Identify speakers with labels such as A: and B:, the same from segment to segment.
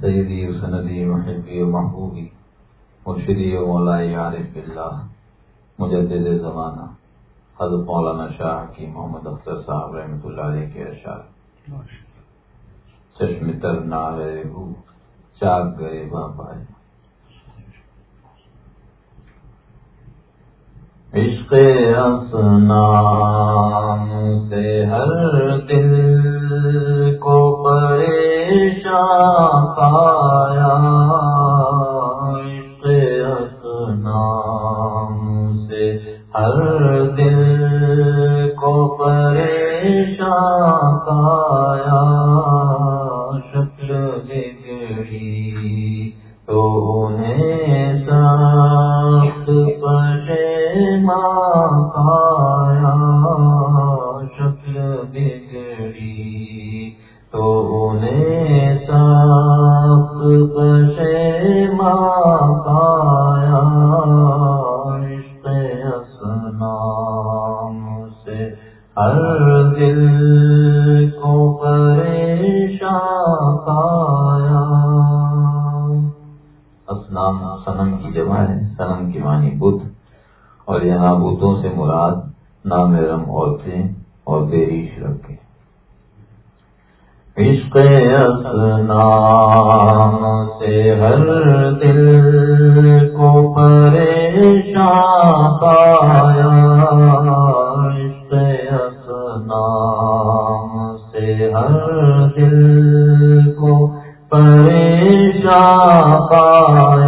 A: سیدی سندی محبی و محبوبی، مرشدی و مولائی عارف اللہ مجدد زمانہ، حضرت مولانا شاہ کی محمد اختر صاحب رحمۃ اللہ علیہ کے اشعار چشم تر نہ رہے ہو چاک گئے پائے عشق اسنام سے ہر دل کو پریشان پایا عشق اسنام سے ہر دل کو پریشان پایا۔ اور یہاں بتوں سے مراد نامرم عورتیں اور بیریش رکھے عشق اسنام سے ہر دل کو پریشان پایا عشق اسنام سے ہر دل کو پریشان پایا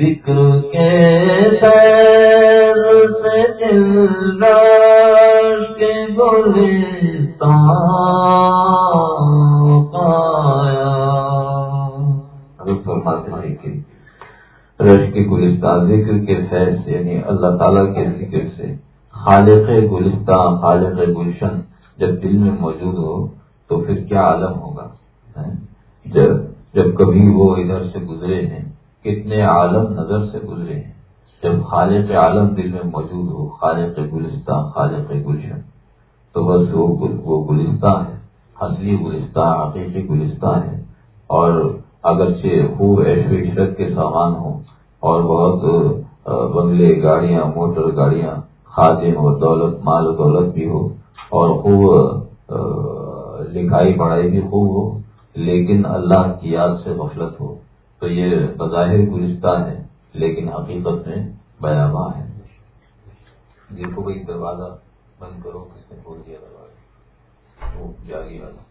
A: ذکر کے سیر سے رش کے گلستان پایا۔ فرماتے ہیں کہ رش کے گلستان ذکر کے فیض سے یعنی اللہ تعالیٰ کے ذکر سے، خالق گلستان خالق گلشن جب دل میں موجود ہو تو پھر کیا عالم ہوگا؟ جب جب کبھی وہ ادھر سے گزرے ہیں کتنے عالم نظر سے گزرے ہیں۔ جب خالق عالم دل میں موجود ہو، خالق گلستان، خالق گلشن، تو بس وہ وہ گلستان ہے، اصلی گلستان، حقیقی گلستان ہے۔ اور اگرچہ خوب ایش و عشرت کے سامان ہوں اور بہت بنگلے گاڑیاں، موٹر گاڑیاں، خادم و دولت، مال و دولت بھی ہو اور خوب لکھائی پڑھائی بھی خوب ہو، لیکن اللہ کی یاد سے غفلت ہو۔ تو یہ بظاہر گلستان ہے، لیکن حقیقت میں بیاباں ہے۔ دیکھو بھائی، دروازہ بند کرو، کس نے کھول دیا دروازہ؟ وہ جاگی والا۔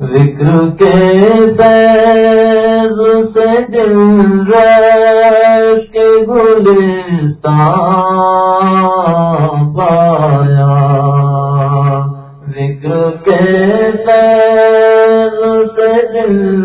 A: ذکر کے سیز سے دل رش کے گلستان پایا۔ دل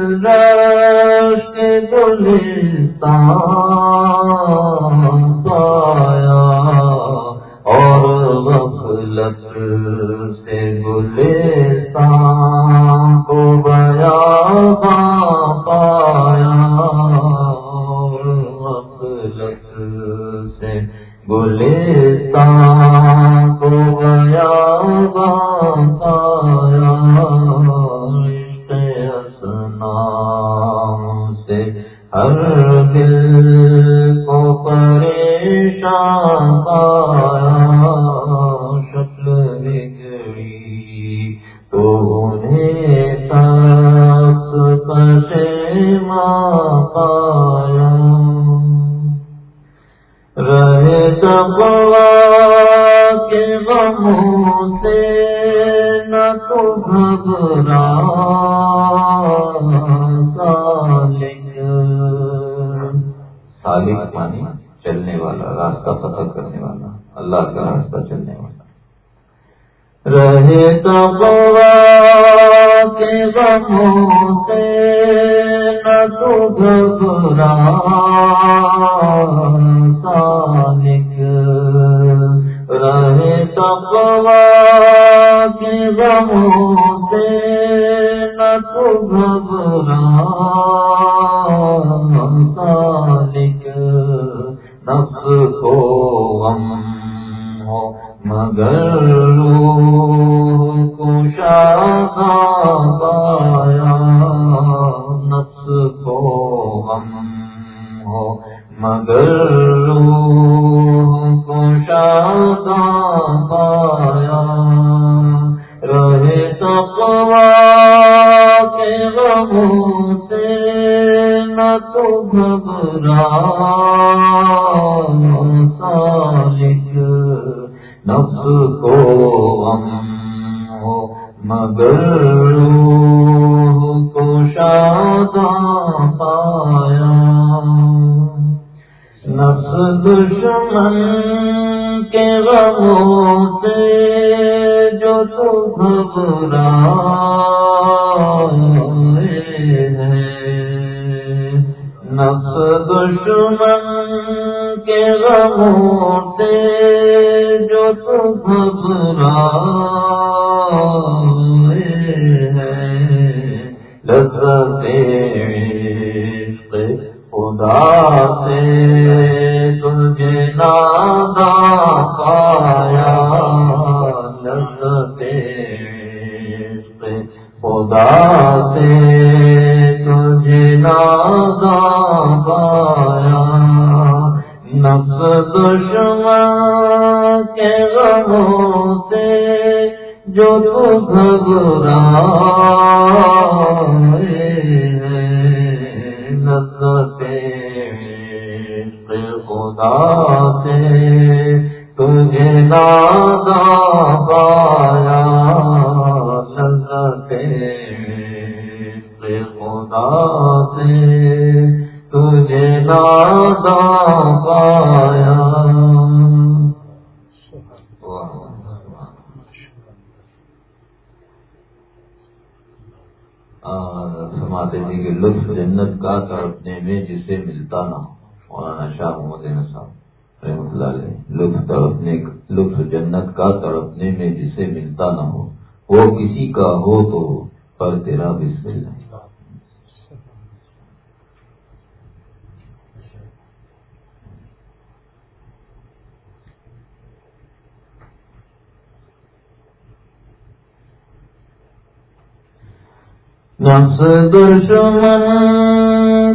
A: نفس دشمن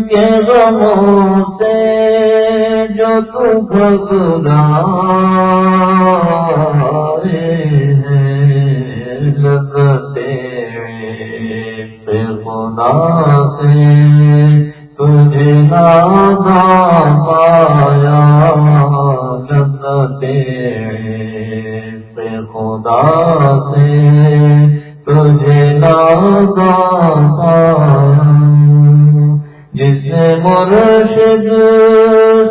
A: کے غموں سے جو پہ خدا سے تجھے نہ پایا لگتے پہ خدا سے تجھے ناتا جس نے مرشد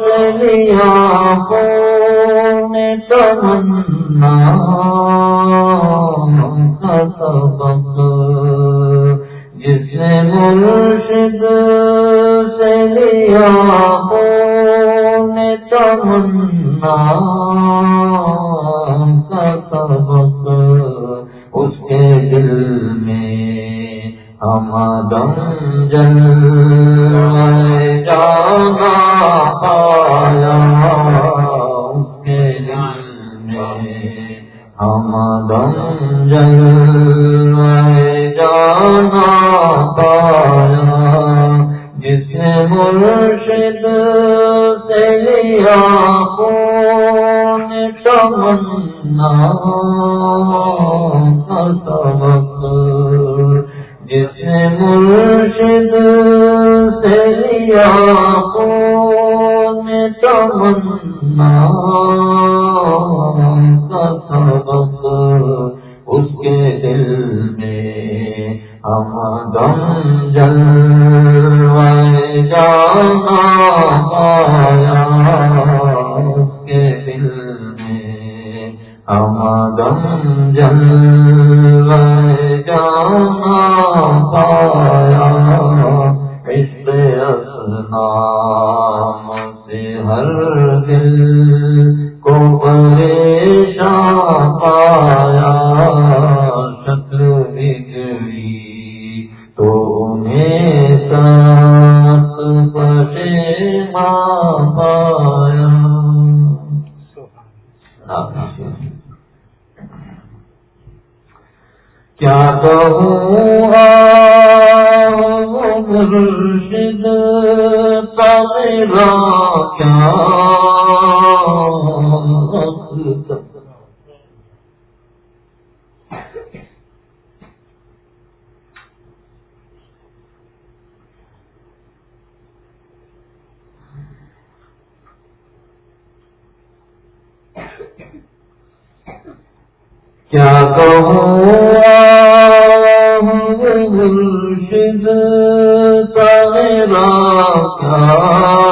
A: سے لیا نے تمنا کا سبق جس مرشد سے نے تمنا سبق دم جن جانا پایا ہم دم جن جانا پایا جس نے مرشد سے لیا کون تمنا يعقوب کیا کہوں؟ گلشن تیرا کیا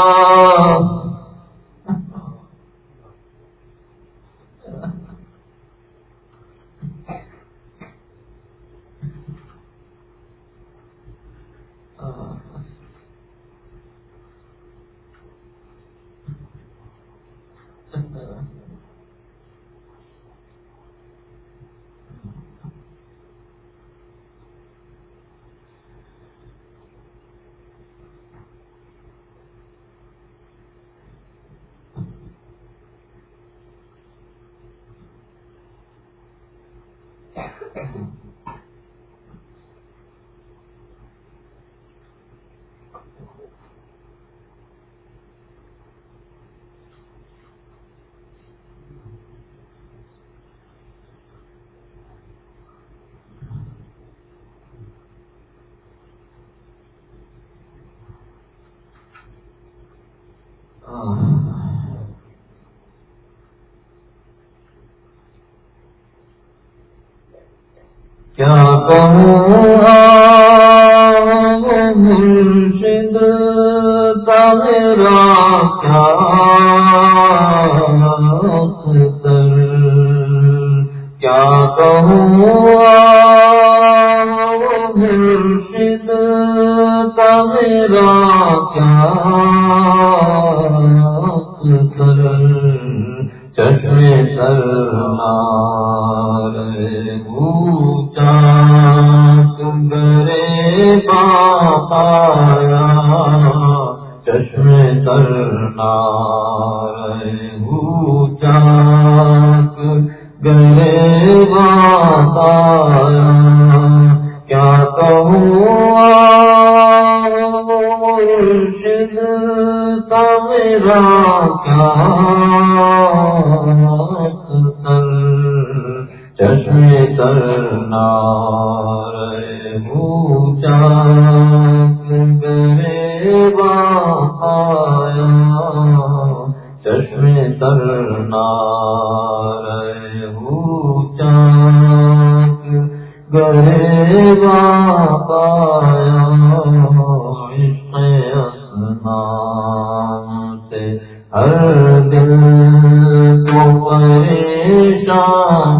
A: کیا کہوں مرشد کا میرا کیا کیا کہوں مرشد کا میرا کیا نام سے ہر دل کو پریشان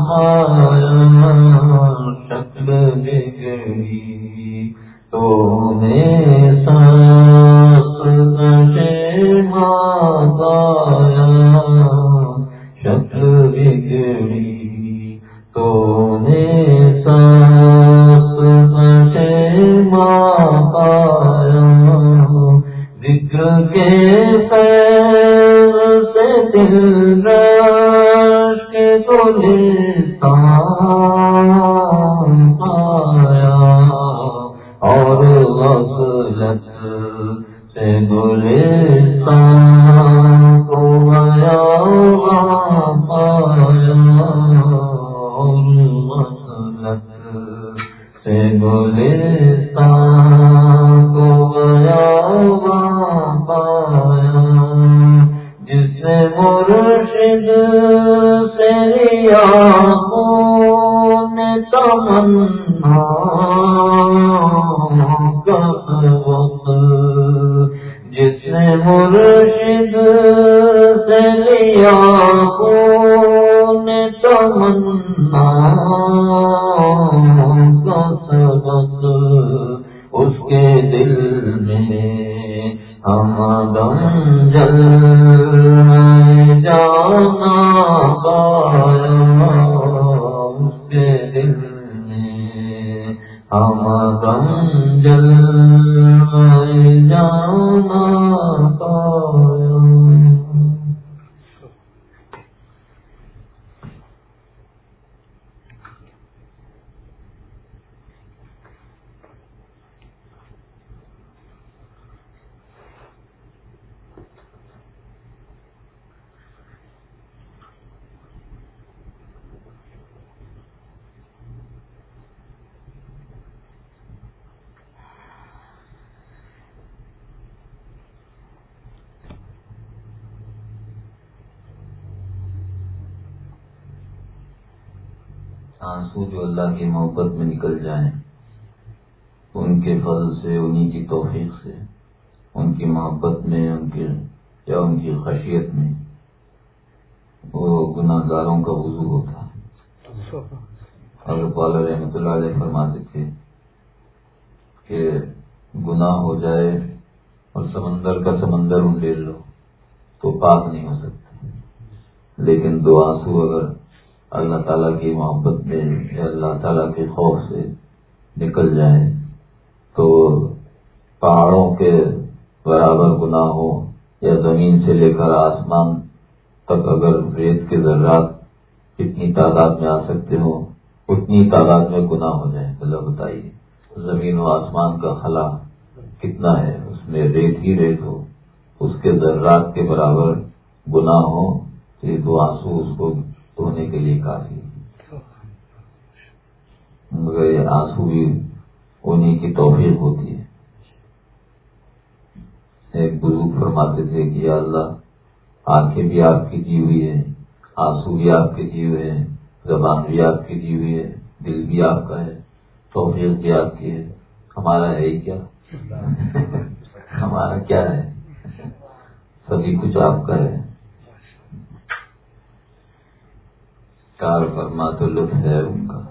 A: اس کے دل میں ہم دم جل جانا پایا دل میں ہم غم جل جانا آنسو جو اللہ کی محبت میں نکل جائیں ان کے فضل سے، انہی کی توفیق سے، ان کی محبت میں، ان کے یا ان کی خشیت میں وہ گناہ گاروں کا وضو ہوتا۔ ہے اور رحمۃ اللہ علیہ فرماتے تھے کہ گناہ ہو جائے اور سمندر کا سمندر انڈیل لو تو پاک نہیں ہو سکتا۔ لیکن دو آنسو اگر اللہ تعالیٰ کی محبت میں، یا اللہ تعالیٰ کے خوف سے نکل جائیں تو پہاڑوں کے برابر گناہ ہو یا زمین سے لے کر آسمان تک اگر ریت کے ذرات کتنی تعداد میں آ سکتے ہو اتنی تعداد میں گناہ ہو جائے اللہ بتائیے، زمین و آسمان کا خلا کتنا ہے؟ اس میں ریت ہی ریت ہو۔ اس کے ذرات کے برابر گناہ ہو، تو یہ دو آنسو اس کو دھونے کے لیے کافی مگر یہ آنسو بھی انہیں کی توفیق ہوتی ہے۔ ایک بزرگ فرماتے تھے کہ یا اللہ، آنکھیں بھی آپ کی دی ہوئی ہے آنسو بھی آپ کے دی ہوئے ہیں، زبان بھی آپ کی دی ہوئی ہے، دل بھی آپ کا ہے، توفیق بھی آپ کی ہے۔ ہمارا ہے ہی کیا؟ ہمارا کیا ہے؟ سبھی کچھ آپ کا ہے۔ کار فرما تو لطف ہے ان کا۔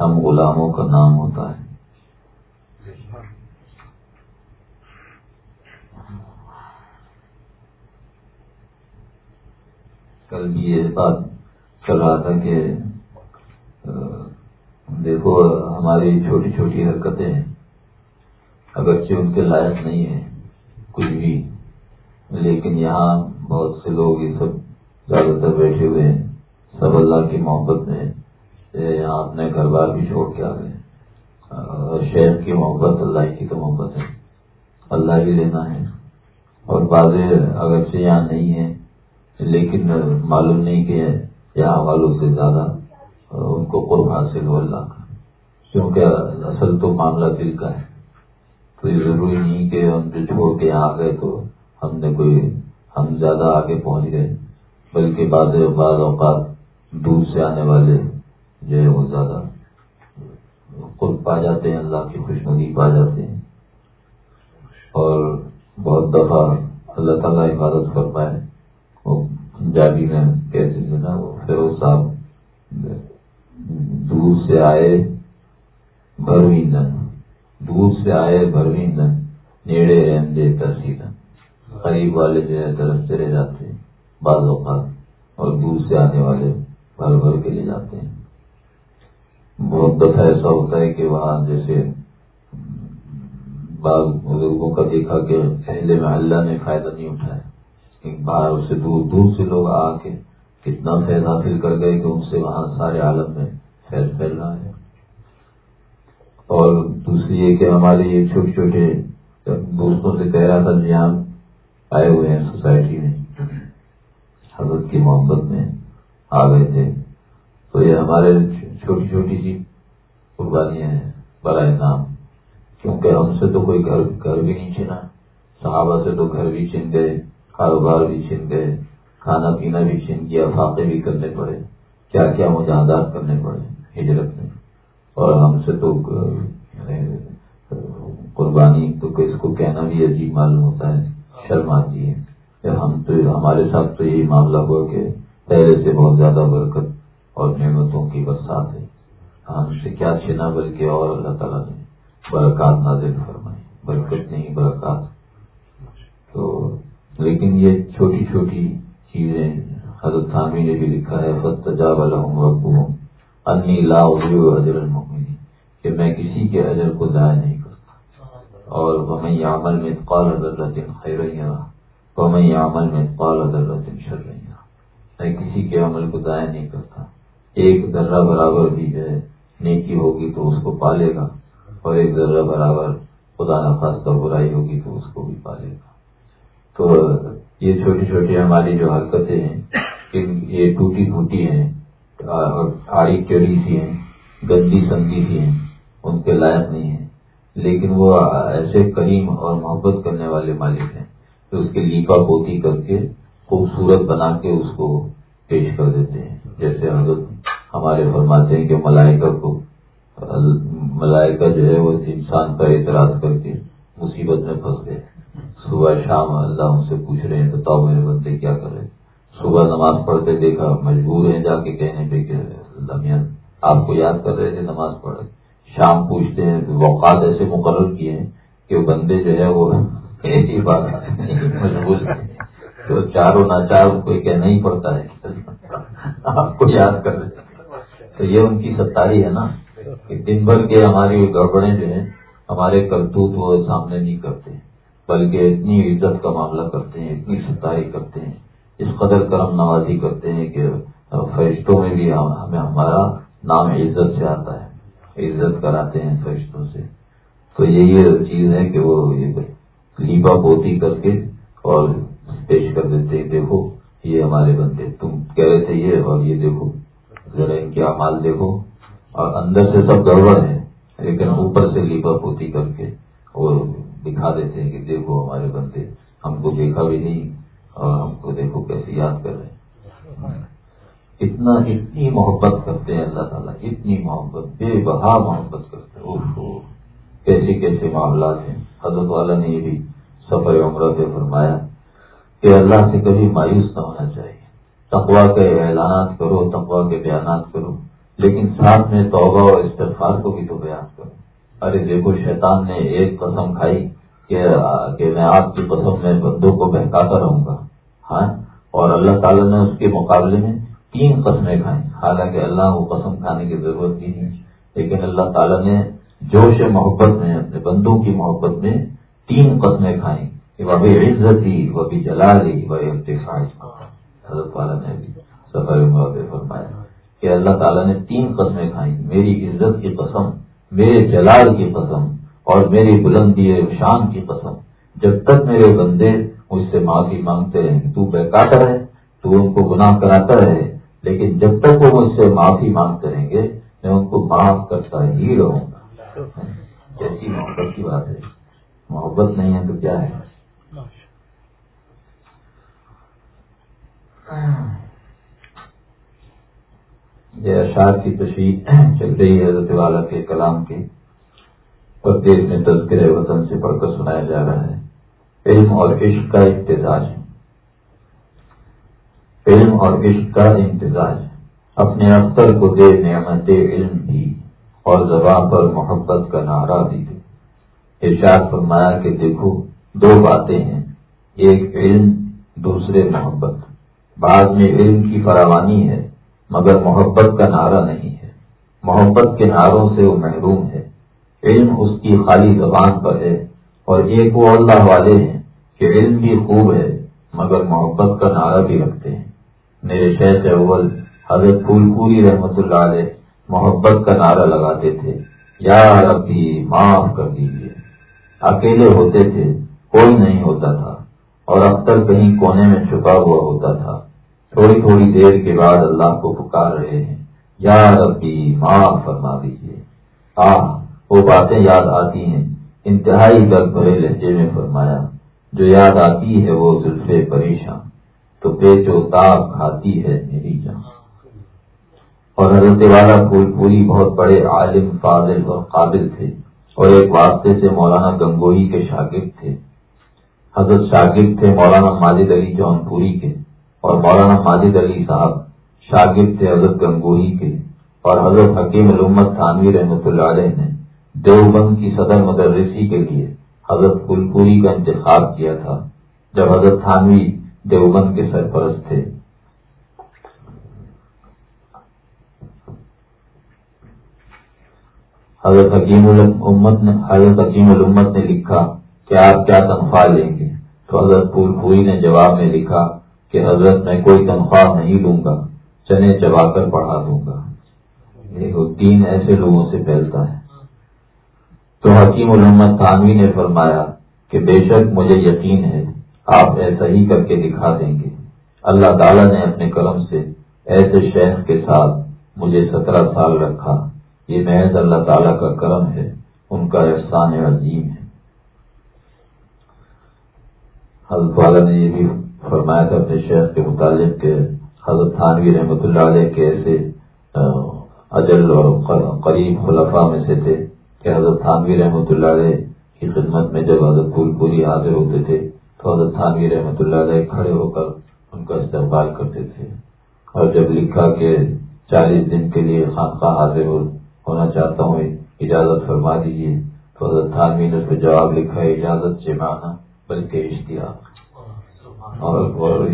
A: ہم غلاموں کا نام ہوتا ہے۔ کل بھی یہ بات چل رہا تھا کہ دیکھو، ہماری چھوٹی چھوٹی حرکتیں اگرچہ ان کے لائق نہیں ہیں، کچھ بھی، لیکن یہاں بہت سے لوگ یہ سب زیادہ تر بیٹھے ہوئے ہیں، سب اللہ کی محبت میں یہاں اپنے گھر بار بھی چھوڑ کے آ گئے شہر کی محبت، اللہ کی تو محبت ہے۔ اللہ ہی لینا ہے۔ اور بعض اگرچہ یہاں نہیں ہے لیکن معلوم نہیں کہ یہاں والوں سے زیادہ ان کو قرب حاصل ہو اللہ کا۔ کیونکہ اصل تو معاملہ دل کا ہے۔ تو یہ ضروری نہیں کہ ہم جو چھوڑ کے یہاں آ گئے تو ہم نے کوئی، ہم زیادہ آگے پہنچ گئے۔ بلکہ بعض بعض اوقات دور سے آنے والے جو ہے وہ زیادہ پا جاتے ہیں، اللہ کی خوش ندی پا جاتے ہیں۔ اور بہت دفعہ اللہ تعالیٰ حفاظت کر پائے وہ پنجابی میں کیسے جو نا، وہ فیروز صاحب دور سے آئے بھروی دن دور سے آئے بھروی دن نیڑے رہندے ترسیدن قریب والے جو ہے درخت رہ جاتے ہیں، بعض اوقات، اور دور سے آنے والے، بھر بھر کے لے جاتے ہیں۔ بہت دفعہ ایسا ہوتا ہے کہ وہاں جیسے بعض بزرگوں کا دیکھا کہ پہلے میں اللہ نے فائدہ نہیں اٹھایا۔ باہر سے دور دور سے لوگ آ کے کتنا فیض حاصل کر گئے کہ ان سے وہاں سارے عالم میں فیض پھیل رہا ہے۔ اور دوسری یہ کہ ہمارے یہ چھوٹے چھوٹے دوستوں سے کہہ رہا تھا جہاں آئے ہوئے ہیں سوسائٹی میں، حضرت کی محبت میں آ گئے تھے۔ تو یہ ہمارے چھوٹی چھوٹی سی قربانیاں ہیں برائے نام کیونکہ ہم سے تو کوئی گھر گھر بھی نہیں چھینا صحابہ سے تو گھر بھی چھن گئے، کاروبار بھی چھن گئے، کھانا پینا بھی چھن گیا، فاقے بھی کرنے پڑے کیا کیا مجاہدات کرنے پڑے ہجرت میں۔ اور ہم سے تو یعنی قربانی تو اس کو کہنا بھی عجیب معلوم ہوتا ہے، شرم آتی ہے۔ ہم تو ہمارے ساتھ تو یہی معاملہ ہوا کہ پہلے سے بہت زیادہ برکت اور نعمتوں کی برسات ہے۔ ہم سے کیا چھینا بلکہ اور اللہ تعالیٰ نے برکات نازل فرمائی۔ برکت نہیں، برکات۔ تو لیکن یہ چھوٹی چھوٹی چیزیں حضرت خامی نے بھی لکھا ہے انی لا اجر المؤمنین، کہ میں کسی کے اجر کو ضائع نہیں کرتا۔ اور ہمیں عمل میں قال حضرت خیر ہمیں عمل میں قال حضرت شر میں کسی کے عمل کو ضائع نہیں کرتا۔ ایک ذرہ برابر بھی ہے، نیکی ہوگی تو اس کو پالے گا، اور ایک ذرہ برابر خدا نخواستہ برائی ہوگی تو اس کو بھی پالے گا۔ تو یہ چھوٹی چھوٹی ہماری جو حرکتیں ہیں یہ ٹوٹی پھوٹی ہیں، اور آڑی چڑی سی ہیں، گندی سنگی سی ہیں، ان کے لائق نہیں ہیں۔ لیکن وہ ایسے کریم اور محبت کرنے والے مالک ہیں کہ اس کے لیپا پوتی کر کے خوبصورت بنا کے اس کو پیش کر دیتے ہیں، جیسے حضرت ہمارے فرماتے ہیں کہ ملائکہ کو، ملائکہ جو ہے وہ انسان کا اعتراض کر کے مصیبت میں پھنس گئے۔ صبح شام اللہ ان سے پوچھ رہے ہیں بتاؤ میرے بندے کیا کر رہے صبح نماز پڑھتے دیکھا مجبور ہیں جا کے کہنے پہ کہ لمحہ آپ کو یاد کر رہے تھے نماز پڑھ۔ شام پوچھتے ہیں وقات ایسے مقرر کیے ہیں کہ بندے جو ہے وہ ایسی بات مجبور تو چاروں ناچار کوئی کہنا ہی پڑتا ہے۔ آپ کو یاد کر رہے تو یہ ان کی ستاری ہے نا، کہ دن بھر کے ہماری گڑبڑیں جو ہیں، ہمارے کرتوت وہ سامنے نہیں کرتے، بلکہ اتنی عزت کا معاملہ کرتے ہیں، اتنی ستاری کرتے ہیں، اس قدر کرم نوازی کرتے ہیں کہ فرشتوں میں بھی ہمیں ہمارا نام عزت سے آتا ہے، عزت کراتے ہیں فرشتوں سے۔ تو یہی چیز ہے کہ وہ لیپا پوتی کر کے اور پیش کر دیتے دیکھو یہ ہمارے بندے، تم کہہ رہے تھے یہ اور یہ دیکھو۔ ذرا ان کے مال دیکھو۔ اور اندر سے سب گڑبڑ ہے لیکن اوپر سے لیپا پوتی کر کے وہ دکھا دیتے ہیں کہ دیکھو ہمارے بندے، ہم کو دیکھا بھی نہیں اور ہم کو دیکھو کیسے یاد کر رہے ہیں۔ اتنا اتنی محبت کرتے ہیں اللہ تعالیٰ، اتنی محبت، بے بہا محبت کرتے ہیں۔ کیسے کیسے معاملات ہیں۔ حضرت والا نے یہ بھی سفر عمرہ پہ فرمایا کہ اللہ سے کبھی مایوس نہ ہونا چاہیے۔ تقوا کے اعلانات کرو تقوا کے بیانات کرو، لیکن ساتھ میں توبہ اور استفار کو بھی تو بیان کرو۔ ارے دیکھو، شیطان نے ایک قسم کھائی کہ میں آپ کی قسم میں بندوں کو بہکاتا رہوں گا۔ ہاں؟ اور اللہ تعالیٰ نے اس کے مقابلے میں تین قسمیں کھائیں۔ حالانکہ اللہ کو قسم کھانے کی ضرورت بھی نہیں، لیکن اللہ تعالیٰ نے جوش محبت میں، اپنے بندوں کی محبت میں تین قسمیں کھائیں۔ کہ وہ بھی عزت ہی وہ بھی جلا لی وہ حضرت والا نے بھی سفر فرمایا کہ اللہ تعالیٰ نے تین قسمیں کھائیں، میری عزت کی قسم، میرے جلال کی قسم اور میری بلندی شان کی قسم۔ جب تک میرے بندے مجھ سے معافی مانگتے رہیں، تو بے کاٹر ہے، تو ان کو گناہ کراتا رہے۔ لیکن جب تک وہ مجھ سے معافی مانگتے رہیں گے، میں ان کو معاف کرتا ہی رہوں گا۔ کیسی محبت کی بات ہے۔ محبت نہیں ہے تو کیا ہے؟ یہ اشار کی تشریح چل رہی ہے حضرت والا کے کلام کے پردیش میں تذکر وطن سے پڑھ کر سنایا جا رہا ہے۔ علم اور عشق کا امتزاج علم اور عشق کا امتزاج۔ اپنے اختر کو دے نعمت علم بھی اور زبان پر محبت کا نعرہ بھی دے۔ ارشاد فرمایا کہ دیکھو، دو باتیں ہیں۔ ایک علم، دوسرے محبت۔ بعد میں علم کی فراوانی ہے، مگر محبت کا نعرہ نہیں ہے۔ محبت کے نعروں سے وہ محروم ہے۔ علم اس کی خالی زبان پر ہے، اور ایک وہ اللہ والے ہیں کہ علم بھی خوب ہے، مگر محبت کا نعرہ بھی رکھتے ہیں۔ میرے شیخ اول حضرت پھول پوری رحمت اللہ علیہ محبت کا نعرہ لگاتے تھے۔ یا ربی، معاف کر دیجیے اکیلے ہوتے تھے، کوئی نہیں ہوتا تھا، اور اختر کہیں کونے میں چھپا ہوا ہوتا تھا۔ تھوڑی تھوڑی دیر کے بعد اللہ کو پکار رہے ہیں۔ یا ربی، معاف فرما دیجیے آ وہ باتیں یاد آتی ہیں۔ انتہائی درد بھرے لہجے میں فرمایا، جو یاد آتی ہے وہ زلف پریشان تو پیچو تاپ کھاتی ہے میری جان۔ اور حضرت والا پھول پوری بہت بڑے عالم، فاضل اور قابل تھے۔ اور ایک واسطے سے مولانا گنگوئی کے شاگرد تھے۔ حضرت شاگرد تھے مولانا ماجد علی جون پوری کے۔ اور مولانا ماجد علی صاحب، شاگرد تھے حضرت گنگوئی کے اور حضرت حکیم علومت تھانوی رحمۃ اللہ علیہ نے دیوبند کی صدر مدرسی کے لیے حضرت پھول پوری کا انتخاب کیا تھا، جب حضرت تھانوی دیوبند کے سرپرست تھے۔ حضرت حکیم الامت نے حضرت حکیم الامت نے لکھا کہ آپ کیا تنخواہ لیں گے؟ تو حضرت پھول پوری نے جواب میں لکھا کہ حضرت میں کوئی تنخواہ نہیں لوں گا، چنے چبا کر پڑھا دوں گا۔ تین ایسے لوگوں سے پھیلتا ہے۔ تو حکیم الحمد تھانوی نے فرمایا کہ بے شک مجھے یقین ہے، آپ ایسا ہی کر کے دکھا دیں گے۔ اللہ تعالیٰ نے اپنے کرم سے ایسے شیخ کے ساتھ مجھے سترہ سال رکھا۔ یہ محض اللہ تعالیٰ کا کرم ہے، ان کا احسان عظیم ہے۔ حضرت والا نے یہ بھی فرمایا تھا اپنے شہر کے متعلق کہ حضرت تھانوی رحمۃ اللہ علیہ کے ایسے اجل اور قریب خلفاء میں سے تھے کہ حضرت تھانوی رحمۃ اللہ علیہ کی خدمت میں جب حضرت پھول پوری حاضر ہوتے تھے تو حضرت تھانوی رحمۃ اللہ علیہ کھڑے ہو کر ان کا استقبال کرتے تھے اور جب لکھا کہ چالیس دن کے لیے خانقاہ حاضر ہونا چاہتا ہوں، اجازت فرما دیجیے تو حضرت تھانوی نے اس پہ جواب لکھا، اجازت سے مانا بلکہ اشتہار اور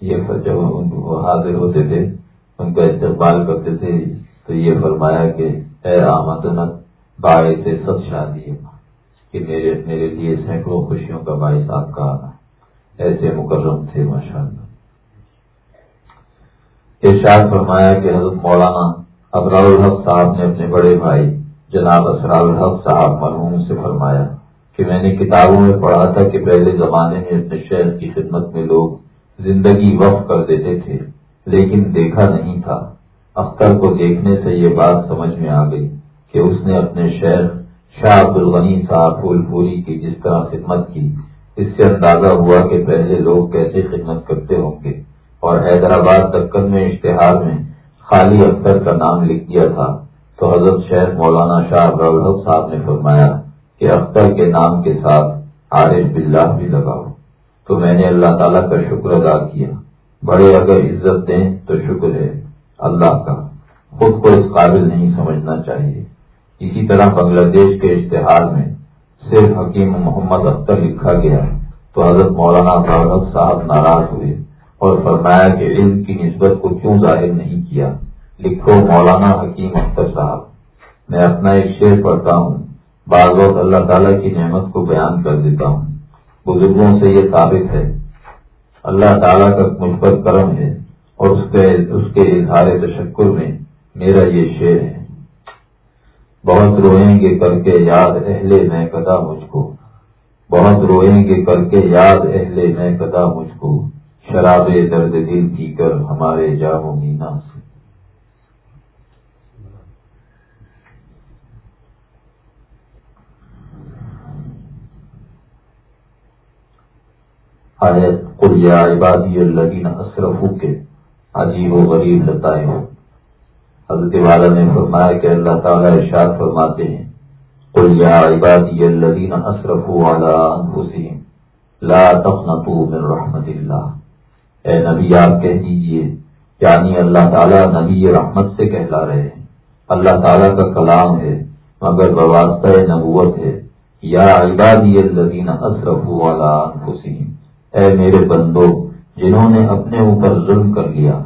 A: یہ جب وہ حاضر ہوتے تھے، ان کا استقبال کرتے تھے، تو یہ فرمایا کہ، اے آمدنت باعث سب شادی کہ میرے میرے لیے سینکڑوں خوشیوں کا باعث آپ کا آنا۔ ایسے مکرم تھے ماشاء اللہ ارشاد فرمایا کہ حضرت مولانا ابرار الحق صاحب نے اپنے بڑے بھائی جناب اسرار الحق صاحب مرحوم سے فرمایا کہ میں نے کتابوں میں پڑھا تھا کہ پہلے زمانے میں اپنے شہر کی خدمت میں لوگ زندگی وقف کر دیتے تھے، لیکن دیکھا نہیں تھا۔ اختر کو دیکھنے سے یہ بات سمجھ میں آ گئی کہ اس نے اپنے شہر شاہ عبد الغنی صاحب پھول پوری کی جس طرح خدمت کی، اس سے اندازہ ہوا کہ پہلے لوگ کیسے خدمت کرتے ہوں گے۔ اور حیدرآباد دکن میں اشتہار میں خالی اختر کا نام لکھ دیا تھا۔ تو حضرت شیخ مولانا شاہ ابرالحق صاحب نے فرمایا کہ اختر کے نام کے ساتھ عارف بلّہ بھی لگاؤ۔ تو میں نے اللہ تعالیٰ کا شکر ادا کیا۔ بڑے اگر عزت دیں تو شکر ہے اللہ کا۔ خود کو اس قابل نہیں سمجھنا چاہیے۔ اسی طرح بنگلہ دیش کے اشتہار میں صرف حکیم محمد اختر لکھا گیا تو حضرت مولانا بابت صاحب ناراض ہوئے اور فرمایا کہ علم کی نسبت کو کیوں ظاہر نہیں کیا؟ لکھو مولانا حکیم اختر صاحب۔ میں اپنا ایک شعر پڑھتا ہوں۔ بعض وقت اللہ تعالیٰ کی نعمت کو بیان کر دیتا ہوں۔ بزرگوں سے یہ ثابت ہے۔ اللہ تعالیٰ کا مثبت کرم ہے اور اس کے اس کے اظہار تشکر میں میرا یہ شعر ہے۔ بہت روئیں گے کر کے یاد اہل میں کدا مجھ کو۔ بہت روئیں گے کر کے یاد اہل میں کدا مجھ کو۔ شراب درد دل کی کر ہمارے جاؤ مینا سے آیت قل یا عبادی الذین اسرفو کے عجیب و غریب لتائے ہو۔ حضرت والا نے فرمایا کہ اللہ تعالیٰ ارشاد فرماتے ہیں، قل یا عبادی الذین اسرفو علی انفسهم لا تقنطوا من رحمت اللہ۔ اے نبی، آپ کہہ دیجیے یعنی اللہ تعالیٰ نبی رحمت سے کہلا رہے ہیں۔ اللہ تعالیٰ کا کلام ہے، مگر بواسطہ نبوت ہے۔ یا عبادی الذین اسرفو علی انفسهم اے میرے بندو، جنہوں نے اپنے اوپر ظلم کر لیا،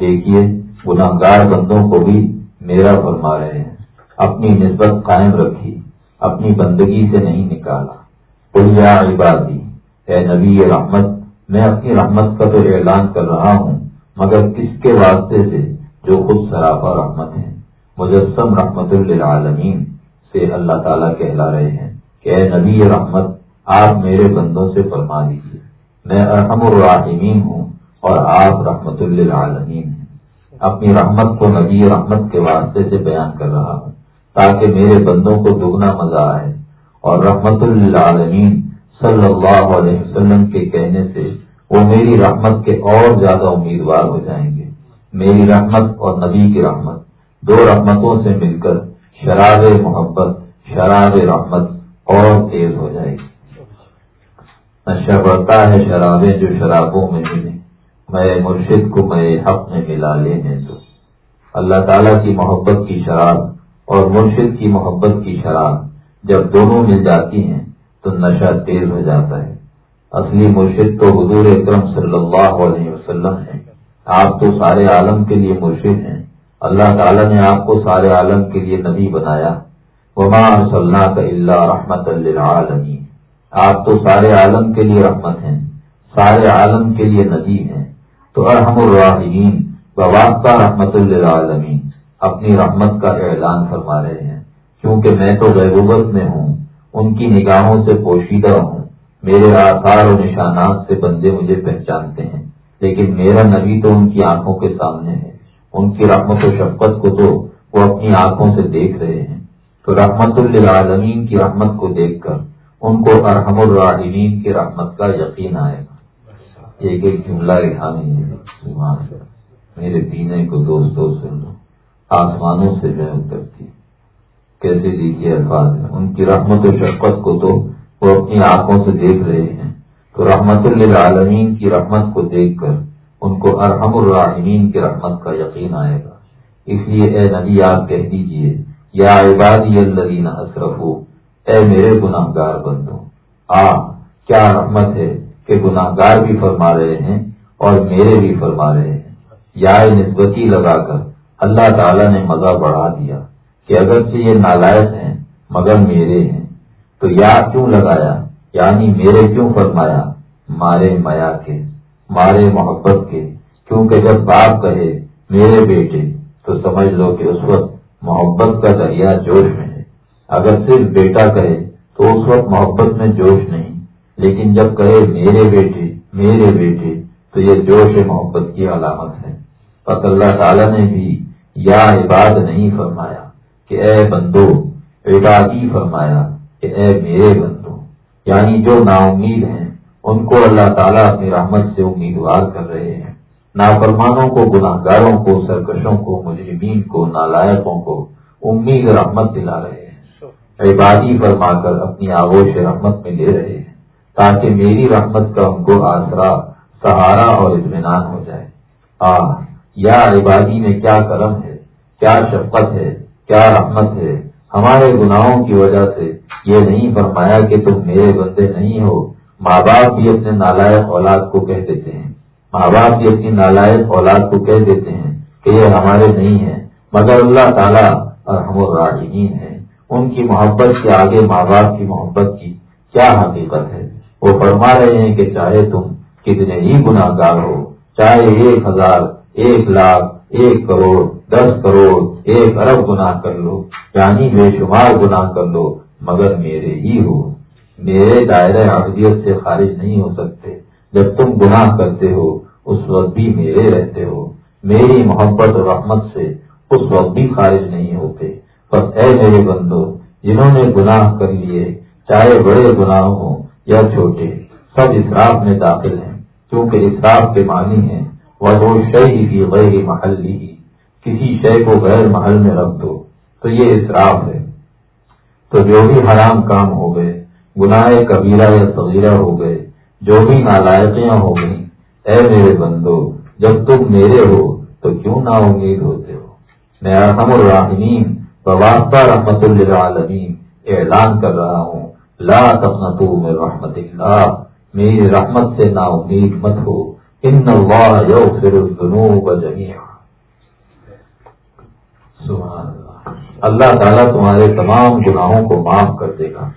A: دیکھیے گناہ گار بندوں کو بھی میرا فرما رہے ہیں۔ اپنی نسبت قائم رکھی، اپنی بندگی سے نہیں نکالا۔ پلیا عبادی، اے نبی رحمت، میں اپنی رحمت کا تو اعلان کر رہا ہوں، مگر کس کے واسطے سے؟ جو خود سراپا رحمت ہے مجسم رحمت للعالمین سے اللہ تعالیٰ کہلا رہے ہیں کہ اے نبی رحمت، آپ میرے بندوں سے فرما دیجیے میں ارحم الراحمین ہوں اور آپ رحمت للعالمین ہیں۔ اپنی رحمت کو نبی رحمت کے واسطے سے بیان کر رہا ہوں تاکہ میرے بندوں کو دگنا مزہ آئے۔ اور رحمت للعالمین صلی اللہ علیہ وسلم کے کہنے سے وہ میری رحمت کے اور زیادہ امیدوار ہو جائیں گے۔ میری رحمت اور نبی کی رحمت دو رحمتوں سے مل کر شراب محبت، شراب رحمت اور تیز ہو جائے گی۔ نشہ بڑھتا ہے شرابیں جو شرابوں میں ملیں۔ میں مرشد کو میں حق میں ملا لینے تو اللہ تعالیٰ کی محبت کی شراب اور مرشد کی محبت کی شراب جب دونوں مل جاتی ہیں تو نشہ تیز ہو جاتا ہے۔ اصلی مرشد تو حضور اکرم صلی اللہ علیہ وسلم ہے آپ تو سارے عالم کے لیے مرشد ہیں۔ اللہ تعالیٰ نے آپ کو سارے عالم کے لیے نبی بنایا۔ وما صلی اللہ کا اللہ رحمت اللہ آپ تو سارے عالم کے لیے رحمت ہیں، سارے عالم کے لیے نبی ہیں۔ تو ارحم الراحمین وابستہ رحمت اللہ اپنی رحمت کا اعلان فرما رہے ہیں۔ کیونکہ میں تو غیبوبت میں ہوں، ان کی نگاہوں سے پوشیدہ ہوں۔ میرے آثار و نشانات سے بندے مجھے پہچانتے ہیں، لیکن میرا نبی تو ان کی آنکھوں کے سامنے ہے۔ ان کی رحمت و شفقت کو تو وہ اپنی آنکھوں سے دیکھ رہے ہیں۔ تو رحمت للعالمین کی رحمت کو دیکھ کر ان کو ارحم الراحمین کی رحمت کا یقین آئے گا۔ ایک ایک جملہ ریحانی ہے۔ میرے پینے کو دوستوں سن لو آسمانوں سے میں اترتی کیسے دیکھیے الفاظ ہیں۔ ان کی رحمت و شفقت کو تو وہ اپنی آنکھوں سے دیکھ رہے ہیں۔ تو رحمت للعالمین کی رحمت کو دیکھ کر ان کو ارحم الراحمین کی رحمت کا یقین آئے گا۔ اس لیے اے نبی، آپ کہہ دیجیے، یا عبادی الذین اسرفو اے میرے گناہ گار بندو آ کیا رحمت ہے کہ گناہ گار بھی فرما رہے ہیں اور میرے بھی فرما رہے ہیں؟ یا نسبتی لگا کر اللہ تعالیٰ نے مزہ بڑھا دیا کہ اگرچہ یہ نالائق ہیں، مگر میرے ہیں۔ تو یا کیوں لگایا؟ یعنی میرے کیوں فرمایا؟ مارے میا کے، مارے محبت کے۔ کیونکہ جب باپ کہے میرے بیٹے، تو سمجھ لو کہ اس وقت محبت کا دریا جوش میں اگر صرف بیٹا کہے تو اس وقت محبت میں جوش نہیں، لیکن جب کہے میرے بیٹے میرے بیٹے، تو یہ جوش محبت کی علامت ہے۔ پت اللہ تعالیٰ نے بھی یا عباد نہیں فرمایا کہ اے بندو، عبادی فرمایا کہ اے میرے بندو۔ یعنی جو نا امید ہیں، ان کو اللہ تعالیٰ اپنی رحمت سے امیدوار کر رہے ہیں۔ نافرمانوں کو گناہ گاروں کو، سرکشوں کو، مجرمین کو، نالائقوں کو امید رحمت دلا رہے ہیں۔ عبادی فرما کر اپنی آغوش رحمت میں لے رہے ہیں، تاکہ میری رحمت کا ان کو آسرا، سہارا اور اطمینان ہو جائے۔ آ یا عبادی میں کیا کرم ہے، کیا شفقت ہے، کیا رحمت ہے؟ ہمارے گناہوں کی وجہ سے یہ نہیں فرمایا کہ تم میرے بندے نہیں ہو۔ ماں باپ بھی اپنے نالائق اولاد کو کہہ دیتے ہیں۔ ماں باپ بھی اپنی نالائق اولاد کو کہہ دیتے ہیں کہ یہ ہمارے نہیں ہیں، مگر اللہ تعالیٰ اور ہم راجین ہیں۔ ان کی محبت کے آگے ماں باپ کی محبت کی کیا حقیقت ہے؟ وہ فرما رہے ہیں کہ چاہے تم کتنے ہی گناہ گار ہو، چاہے ایک ہزار، ایک لاکھ، ایک کروڑ، دس کروڑ، ایک ارب گناہ کر لو یعنی بے شمار گناہ کر لو، مگر میرے ہی ہو۔ میرے دائرہ عبدیت سے خارج نہیں ہو سکتے۔ جب تم گناہ کرتے ہو، اس وقت بھی میرے رہتے ہو۔ میری محبت اور رحمت سے اس وقت بھی خارج نہیں ہوتے۔ بس اے میرے بندو، جنہوں نے گناہ کر لیے، چاہے بڑے گناہ ہوں یا چھوٹے، سب اسراف میں داخل ہیں کیونکہ اسراف کے معنی ہیں وہ شہری کی غیر محلی کسی شے کو غیر محل میں رکھ دو، تو یہ اسراف ہے۔ تو جو بھی حرام کام ہو گئے، گناہ کبیرہ یا صغیرہ ہو گئے، جو بھی نالائقیاں ہو گئی اے میرے بندو، جب تم میرے ہو، تو کیوں نا امید ہوتے ہو؟ میں رحم الرحمین وابستہ رحمت للعالمین اعلان کر رہا ہوں، لا تقنطو من رحمت اللہ، میری رحمت سے نا امید مت ہو، ان اللہ یغفر الذنوب جميعا سبحان اللہ۔ اللہ تعالیٰ تمہارے تمام گناہوں کو معاف کر دے گا۔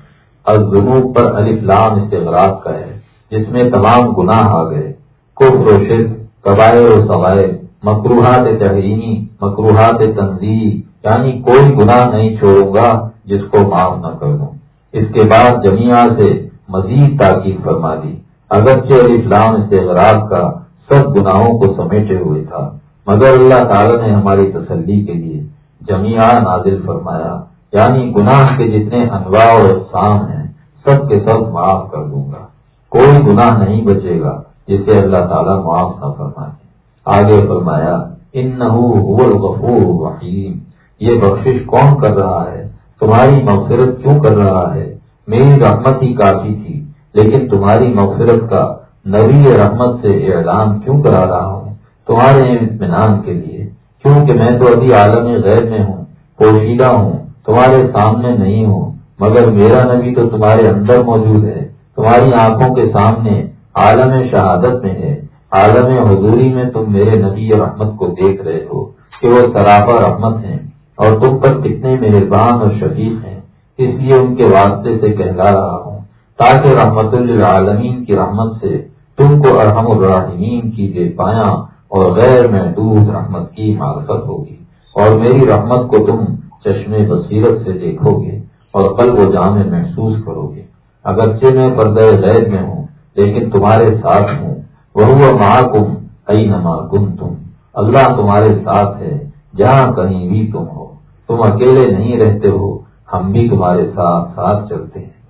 A: الجنوب پر الف لام استغراق کا ہے، جس میں تمام گناہ آ گئے، کفر و شد قبائل و سوائے مقروحات تحریمی مقروحات تنظیم یعنی کوئی گناہ نہیں چھوڑوں گا جس کو معاف نہ کر دوں۔ اس کے بعد جمیا سے مزید تاکید فرما دی۔ اگرچہ اسلام استغراق کا سب گناہوں کو سمیٹے ہوئے تھا، مگر اللہ تعالی نے ہماری تسلی کے لیے جمیا نازل فرمایا۔ یعنی گناہ کے جتنے انواع اور اقسام ہیں، سب کے سب معاف کر دوں گا۔ کوئی گناہ نہیں بچے گا جسے اللہ تعالیٰ معاف نہ فرمائے۔ آگے فرمایا ان الغفور الرحیم. یہ بخشش کون کر رہا ہے؟ تمہاری مغفرت کیوں کر رہا ہے؟ میری رحمت ہی کافی تھی، لیکن تمہاری مغفرت کا نبی رحمت سے اعلان کیوں کرا رہا ہوں؟ تمہارے اطمینان کے لیے، کیونکہ میں تو ابھی عالم غیر میں ہوں، پوشیدہ ہوں، تمہارے سامنے نہیں ہوں، مگر میرا نبی تو تمہارے اندر موجود ہے، تمہاری آنکھوں کے سامنے عالم شہادت میں ہے عالم حضوری میں تم میرے نبی رحمت کو دیکھ رہے ہو کہ وہ سراپا رحمت ہیں اور تم پر کتنے مہربان اور شفیق ہیں۔ اس لیے ان کے واسطے سے کہلا رہا ہوں تاکہ رحمت للعالمین کی رحمت سے تم کو ارحم الرحمین کی دے پایا اور غیر محدود رحمت کی معرفت ہوگی اور میری رحمت کو تم چشمے بصیرت سے دیکھو گے اور قلب و جامع محسوس کرو گے۔ اگرچہ میں پردہ غیر میں ہوں لیکن تمہارے ساتھ ہوں۔ وہ محکم ائی نما گم تم اللہ تمہارے ساتھ ہے، جہاں کہیں بھی تم ہو۔ تم اکیلے نہیں رہتے ہو، ہم بھی تمہارے ساتھ ساتھ چلتے ہیں۔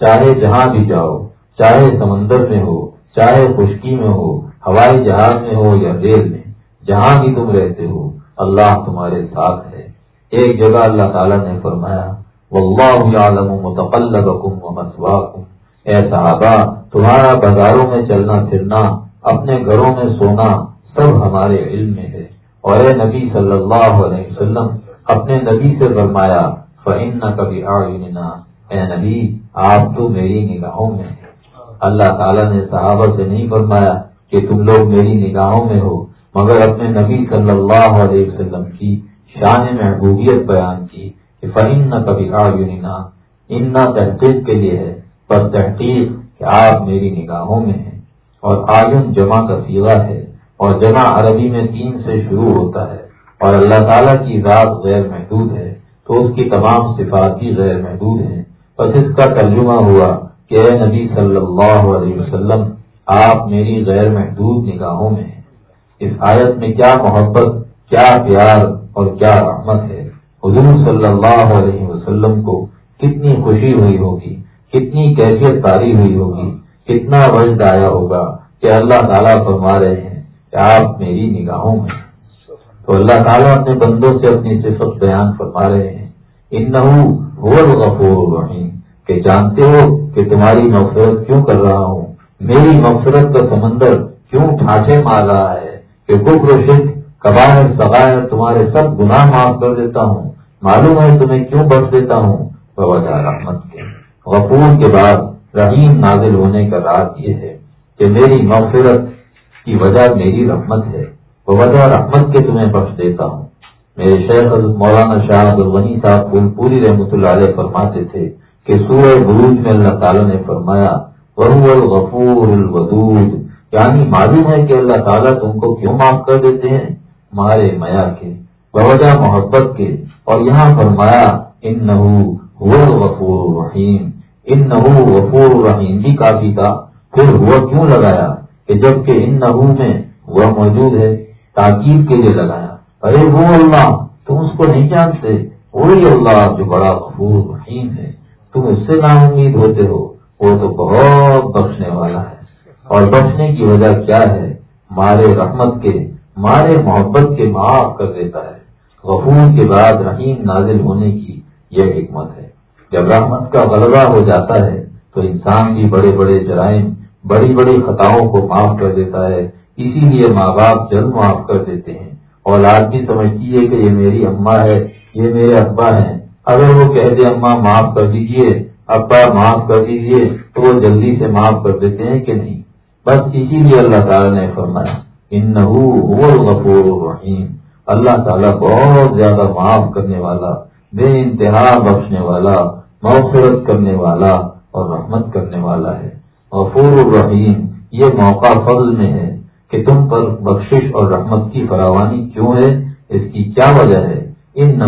A: چاہے جہاں بھی جاؤ، چاہے سمندر میں ہو، چاہے خشکی میں ہو، ہوائی جہاز میں ہو یا ریل میں، جہاں بھی تم رہتے ہو، اللہ تمہارے ساتھ ہے۔ ایک جگہ اللہ تعالیٰ نے فرمایا، واللہ عالم متقلبکم ومسواکم اے صحابہ، تمہارا بازاروں میں چلنا پھرنا، اپنے گھروں میں سونا سب ہمارے علم میں ہے۔ اور اے نبی صلی اللہ علیہ وسلم، اپنے نبی سے فرمایا فہم نہ کبھی اے نبی، آپ تو میری نگاہوں میں اللہ تعالیٰ نے صحابہ سے نہیں فرمایا کہ تم لوگ میری نگاہوں میں ہو، مگر اپنے نبی صلی اللہ علیہ وسلم کی شان محبوبیت بیان کی کہ فہم نہ کبھی ان تحقیق کے لیے ہے۔ پر تحقیق کہ آپ میری نگاہوں میں ہیں اور آئن جمع کا سیوا ہے اور جمع عربی میں تین سے شروع ہوتا ہے اور اللہ تعالیٰ کی ذات غیر محدود ہے تو اس کی تمام صفات بھی غیر محدود ہیں۔ بس اس کا ترجمہ ہوا کہ اے نبی صلی اللہ علیہ وسلم، آپ میری غیر محدود نگاہوں میں ہیں۔ اس آیت میں کیا محبت، کیا پیار اور کیا رحمت ہے؟ حضور صلی اللہ علیہ وسلم کو کتنی خوشی ہوئی ہوگی۔ کتنی کیفیت تاری ہوئی ہوگی، کتنا وجد آیا ہوگا کہ اللہ تعالیٰ فرما رہے ہیں کہ آپ میری نگاہوں میں تو اللہ تعالیٰ اپنے بندوں سے اپنی صفت بیان فرما رہے ہیں۔ ان غفور الرحیم۔ کہ جانتے ہو کہ تمہاری مغفرت کیوں کر رہا ہوں؟ میری مغفرت کا سمندر کیوں ٹھاٹے مار رہا ہے؟ کہ و شک کباہر سغائر تمہارے سب گناہ معاف کر دیتا ہوں۔ معلوم ہے تمہیں کیوں بخش دیتا ہوں؟ وجہ رحمت کے۔ غفور کے بعد رحیم نازل ہونے کا راز یہ ہے کہ میری مغفرت کی وجہ میری رحمت ہے، وہ وجہ رحمت کے تمہیں بخش دیتا ہوں۔ میرے شیخ مولانا شاہ الغنی صاحب پھول پوری رحمۃ اللہ علیہ فرماتے تھے کہ سورہ بروج میں اللہ تعالیٰ نے فرمایا الغفور الودود۔ یعنی معلوم ہے کہ اللہ تعالیٰ تم کو کیوں معاف کر دیتے ہیں؟ مارے میا کے، بوجہ محبت کے۔ اور یہاں فرمایا ان نحو غفور الرحیم۔ ان نحو غفور الرحیم بھی کافی تھا۔ پھر وہ کیوں لگایا؟ کہ جبکہ ان نحو میں وہ موجود ہے، تاکیب کے لیے لگایا۔ ارے وہ اللہ، تم اس کو نہیں جانتے؟ وہی اللہ جو بڑا غفور رحیم ہے۔ تم اس سے نا امید ہوتے ہو۔ وہ تو بہت بخشنے والا ہے۔ اور بخشنے کی وجہ کیا ہے؟ مارے رحمت کے، مارے محبت کے معاف کر دیتا ہے۔ غفور کے بعد رحیم نازل ہونے کی یہ حکمت ہے۔ جب رحمت کا غلبہ ہو جاتا ہے تو انسان بھی بڑے بڑے جرائم، بڑی بڑی خطاؤں کو معاف کر دیتا ہے۔ اسی لیے ماں باپ جلد معاف کر دیتے ہیں۔ اولاد بھی سمجھتی ہے کہ یہ میری اماں ہے، یہ میرے ابا ہیں۔ اگر وہ کہہ دے اماں معاف کر دیجیے، ابا معاف کر دیجیے، تو وہ جلدی سے معاف کر دیتے ہیں کہ نہیں؟ بس اسی لیے اللہ تعالیٰ نے فرمایا ان غفور الرحیم۔ اللہ تعالیٰ بہت زیادہ معاف کرنے والا، بے انتہا بخشنے والا مؤثرت کرنے والا اور رحمت کرنے والا ہے۔ غفور الرحیم، یہ موقع فضل میں ہے کہ تم پر بخشش اور رحمت کی فراوانی کیوں ہے؟ اس کی کیا وجہ ہے؟ ان نہ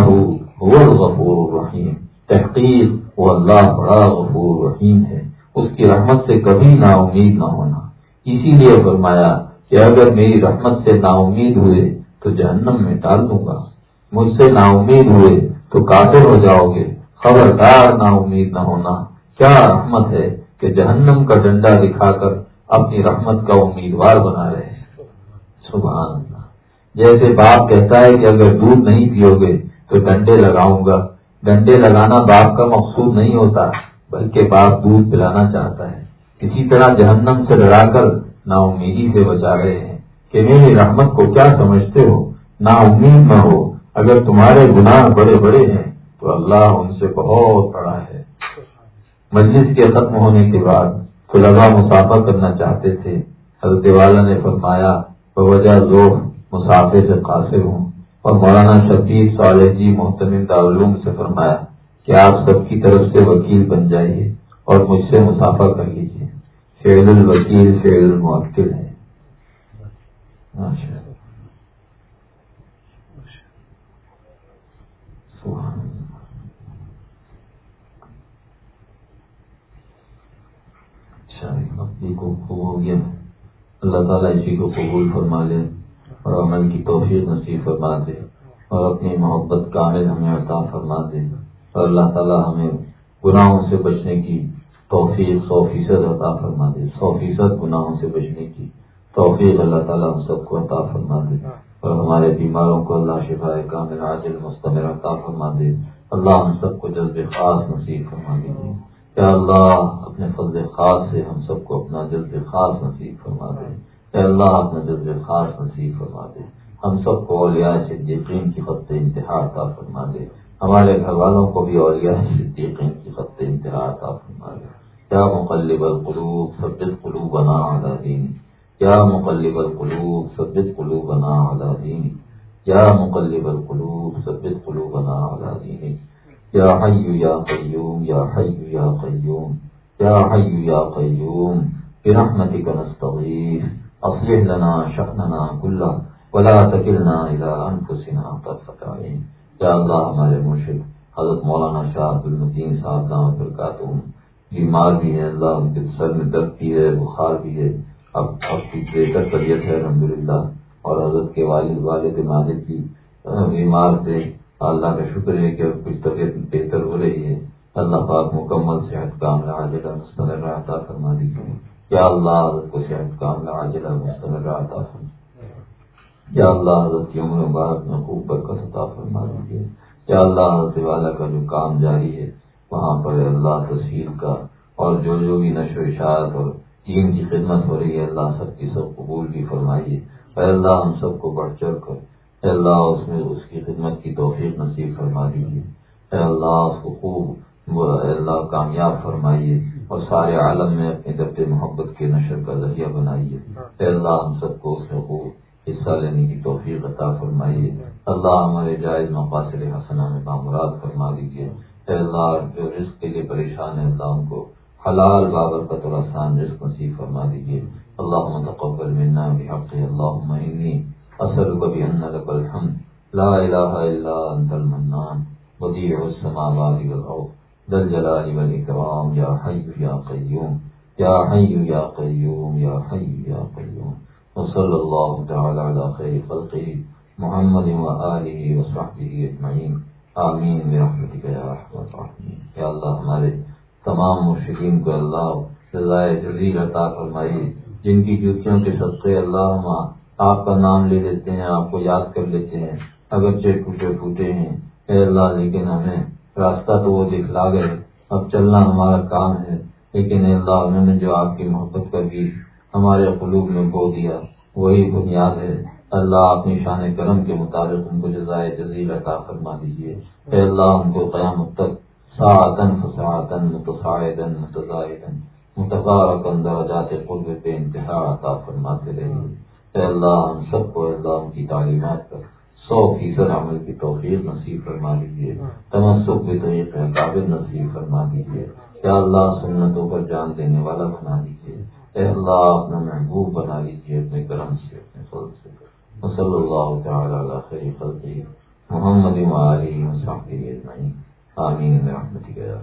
A: غفور الرحیم۔ تحقیق، وہ اللہ بڑا غفور الرحیم ہے۔ اس کی رحمت سے کبھی نا امید نہ ہونا۔ اسی لیے فرمایا کہ اگر میری رحمت سے نا امید ہوئے تو جہنم میں ڈال دوں گا۔ مجھ سے نا امید ہوئے تو کافر ہو جاؤ گے۔ خبردار نا امید نہ ہونا۔ کیا رحمت ہے کہ جہنم کا ڈنڈا دکھا کر اپنی رحمت کا امیدوار بنا رہے ہیں۔ سبحان اللہ۔ جیسے باپ کہتا ہے کہ اگر دودھ نہیں پیو گے تو ڈنڈے لگاؤں گا۔ ڈنڈے لگانا باپ کا مقصود نہیں ہوتا، بلکہ باپ دودھ پلانا چاہتا ہے۔ اسی طرح جہنم سے لڑا کر نا امیدی سے بچا رہے ہیں کہ میری رحمت کو کیا سمجھتے ہو؟ نا امید نہ ہو۔ اگر تمہارے گناہ بڑے بڑے ہیں تو اللہ ان سے بہت بڑا ہے۔ مجلس کے ختم ہونے کے بعد خلبا مسافر کرنا چاہتے تھے۔ حضرت والا نے فرمایا، بوجہ زور مسافر سے قاصر ہوں۔ اور مولانا شبیر صالح جی محتم دارالعلوم سے فرمایا کہ آپ سب کی طرف سے وکیل بن جائیے اور مجھ سے مسافر کر لیجیے۔ شعر الوکیل شعر المعطل ہے۔ خوب اللہ تعالیٰ اسی کو قبول فرما لے اور عمل کی توفیق نصیب فرما دے اور اپنی محبت کامل ہمیں عطا فرما دے اور اللہ تعالیٰ ہمیں گناہوں سے بچنے کی توفیق سو فیصد عطا فرما دے۔ سو فیصد گناہوں سے بچنے کی توفیق اللہ تعالیٰ ہم سب کو عطا فرما دے اور ہمارے بیماروں کو اللہ شفا کامل، عاجل، مستمر عطا فرما دے۔ اللہ ہم سب کو جذب خاص نصیب فرما دیجیے کیا اللہ اپنے فضل خاص سے ہم سب کو اپنا جذب خاص نصیب فرما دے۔ اے اللہ، اپنا جذب خاص نصیب فرما دے۔ ہم سب کو اولیاء صدیقین کی خط انتہا عطا فرما دے۔ ہمارے گھر والوں کو بھی اولیاء صدیقین کی خط انتہا عطا فرما دے۔ کیا مقلب القلوب ثبت قلوبنا على دینی کیا مقلب القلوب ثبت قلوبنا على دینی کیا مقلب القلوب ثبت قلوبنا على دینی یا حی یا قیوم، یا حی یا قیوم۔ یا حی یا قیوم برحمتك نستغیث اصلح لنا شأننا كله، ولا تكلنا الى انفسنا طرفة عين. یا اللہ ہمارے مرشد، حضرت مولانا شاہ عبد المدین صاحب نام برکاتہ بیمار جی بھی ہیں، اللہ ان کے سر میں درد بھی ہے، بخار بھی ہے۔ اب اب کی بہتر طبیعت ہے الحمد للہ اور حضرت کے والد والد مالک بھی بیمار تھے۔ اللہ کا شکر ہے کہ اب کچھ طبیعت بہتر ہو رہی ہے۔ اللہ پاک مکمل صحت کام رہا جگہ مستمر رہتا فرما دیجیے یا اللہ حضرت کو صحت کا عاجلہ مستمر عطا فرما۔ یا اللہ حضرت کی عمر مبارک میں خوب برکت عطا فرما دیجیے یا اللہ حضرت والا کا جو کام جاری ہے، وہاں پر اللہ تصویر کا۔ اور جو جو بھی نشو اشاعت اور ٹیم کی خدمت ہو رہی ہے، اللہ سب کی سب قبول بھی فرمائیے۔ اے اللہ، ہم سب کو بڑھ چڑھ کر، اے اللہ، اس میں اس کی خدمت کی توفیق نصیب فرما دیجیے اے اللہ، اس کو خوب اے اللہ کامیاب فرمائیے اور سارے عالم میں اپنے دب محبت کے نشر کا ذریعہ بنائیے۔ اے اللہ، ہم سب کو اس میں حصہ لینے کی توفیق عطا فرمائیے۔ اللہ، ہمارے جائز مقاصد حسنہ میں معمورات فرما دیجیے۔ اے اللہ، جو رزق کے لیے پریشان ہے اللہ، ان کو حلال بابر کا تو آسان رزق نصیب فرما دیجیے۔ اللہ متقبل منا بحق، اللہم انی اصل کبھی ان الحمد۔ لا الہ الا انت المنان ودیع السماوات والارض۔ دل جلال والاکرام یا حی یا قیوم یا حی یا قیوم یا حی یا قیوم وصل اللہ تعالی علی خیر خلقه محمد و آلہ و صحبہ اجمعین آمین برحمتک یا رحمت الرحمین یا اللہ ہمارے تمام مرشدین کو اللہ جزائے جزیل عطا فرمائیے جن کی جوتیوں کے صدقے اللہ ہم آپ کا نام لے لیتے ہیں، آپ کو یاد کر لیتے ہیں. اگرچہ ٹوٹے پھوٹے ہیں، اے اللہ لیکن ہمیں راستہ تو وہ دکھلا گئے۔ اب چلنا ہمارا کام ہے، لیکن اللہ انہوں نے جو آپ کی محبت کر دی ہمارے قلوب میں بو دیا، وہی بنیاد ہے۔ اللہ اپنی شان کرم کے مطابق ان کو جزائے جزیل عطا فرما دیجیے اے اللہ ان کو قیامت تک ساعتن فساعتن متصاعدن متضاعدن متبارکن درجات قرب پہ انتہا عطا فرماتے رہیے۔ اے اللہ، ہم سب کو اللہ ان کی تعلیمات پر سو فیصد عمل کی توفیق نصیب فرما دیجیے تمسک کے طریقے قابل نصیب فرما دیجیے کیا اللہ سنتوں پر جان دینے والا بنا دیجیے اے اللہ اپنا محبوب بنا لیجیے اپنے کرم سے اپنے فضل سے۔ صلی اللہ تعالیٰ خیر فلطی محمد علی اجمعین۔ آمین۔ رحمت گیا